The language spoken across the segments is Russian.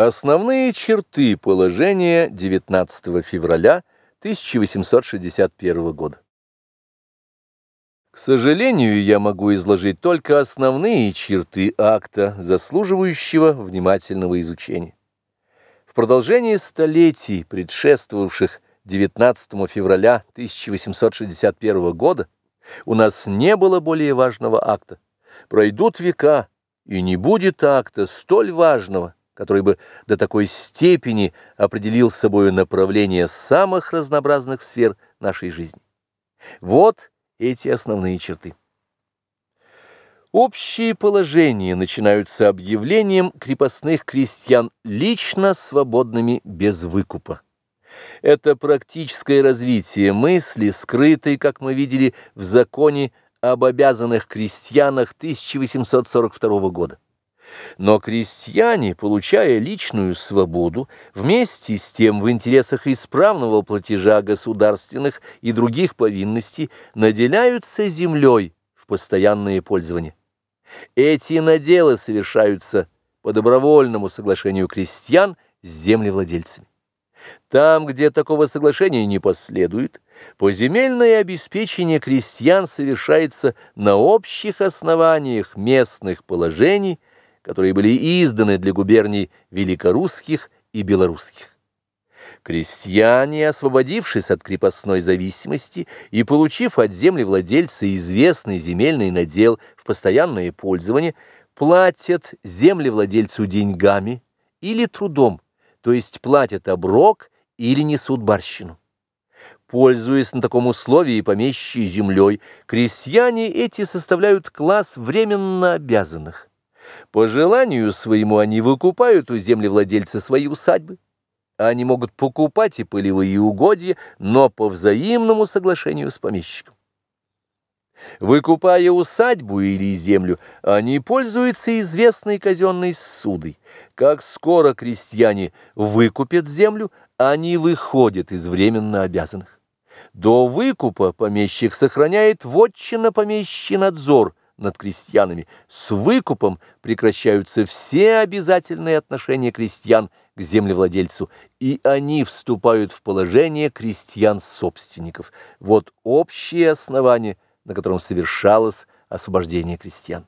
Основные черты положения 19 февраля 1861 года. К сожалению, я могу изложить только основные черты акта, заслуживающего внимательного изучения. В продолжении столетий, предшествовавших 19 февраля 1861 года, у нас не было более важного акта. Пройдут века, и не будет акта столь важного, который бы до такой степени определил собой направление самых разнообразных сфер нашей жизни. Вот эти основные черты. Общие положения начинаются объявлением крепостных крестьян лично свободными без выкупа. Это практическое развитие мысли, скрытой, как мы видели, в законе об обязанных крестьянах 1842 года. Но крестьяне, получая личную свободу, вместе с тем в интересах исправного платежа государственных и других повинностей наделяются землей в постоянное пользование. Эти наделы совершаются по добровольному соглашению крестьян с землевладельцами. Там, где такого соглашения не последует, поземельное обеспечение крестьян совершается на общих основаниях местных положений – которые были изданы для губерний великорусских и белорусских. Крестьяне, освободившись от крепостной зависимости и получив от землевладельца известный земельный надел в постоянное пользование, платят землевладельцу деньгами или трудом, то есть платят оброк или несут барщину. Пользуясь на таком условии помещей землей, крестьяне эти составляют класс временно обязанных. По желанию своему они выкупают у землевладельца свои усадьбы. Они могут покупать и полевые угодья, но по взаимному соглашению с помещиком. Выкупая усадьбу или землю, они пользуются известной казенной ссудой. Как скоро крестьяне выкупят землю, они выходят из временно обязанных. До выкупа помещик сохраняет вотчинно помещий надзор – над крестьянами. С выкупом прекращаются все обязательные отношения крестьян к землевладельцу, и они вступают в положение крестьян-собственников. Вот общее основание, на котором совершалось освобождение крестьян.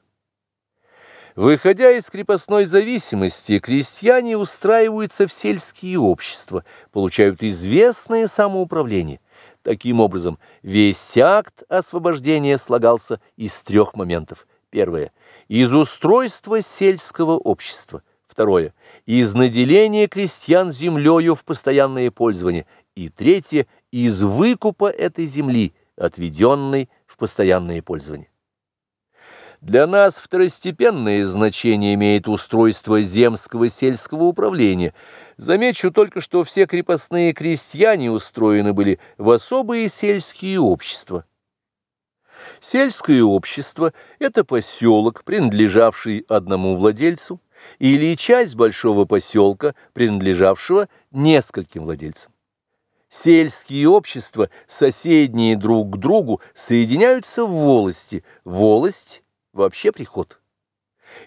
Выходя из крепостной зависимости, крестьяне устраиваются в сельские общества, получают известное самоуправление – Таким образом, весь акт освобождения слагался из трех моментов. Первое – из устройства сельского общества. Второе – из наделения крестьян землею в постоянное пользование. И третье – из выкупа этой земли, отведенной в постоянное пользование. Для нас второстепенное значение имеет устройство земского сельского управления. Замечу только, что все крепостные крестьяне устроены были в особые сельские общества. Сельское общество – это поселок, принадлежавший одному владельцу, или часть большого поселка, принадлежавшего нескольким владельцам. Сельские общества, соседние друг к другу, соединяются в волости. Волость – вообще приход.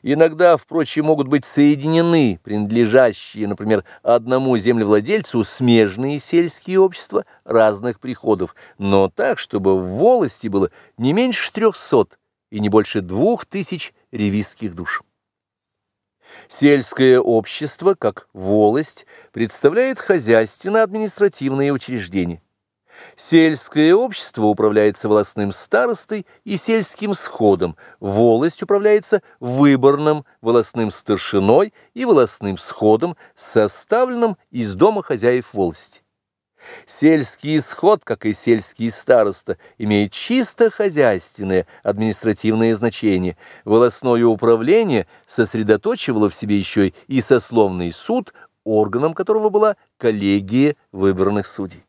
Иногда, впрочем, могут быть соединены принадлежащие, например, одному землевладельцу смежные сельские общества разных приходов, но так, чтобы в волости было не меньше трехсот и не больше двух тысяч ревизских душ. Сельское общество, как волость, представляет хозяйственно-административные учреждения. Сельское общество управляется волостным старостой и сельским сходом, волость управляется выборным волостным старшиной и волостным сходом, составленным из дома хозяев волости. Сельский сход, как и сельский староста, имеет чисто хозяйственное административное значение. Волостное управление сосредоточивало в себе еще и сословный суд, органом которого была коллегия выбранных судей.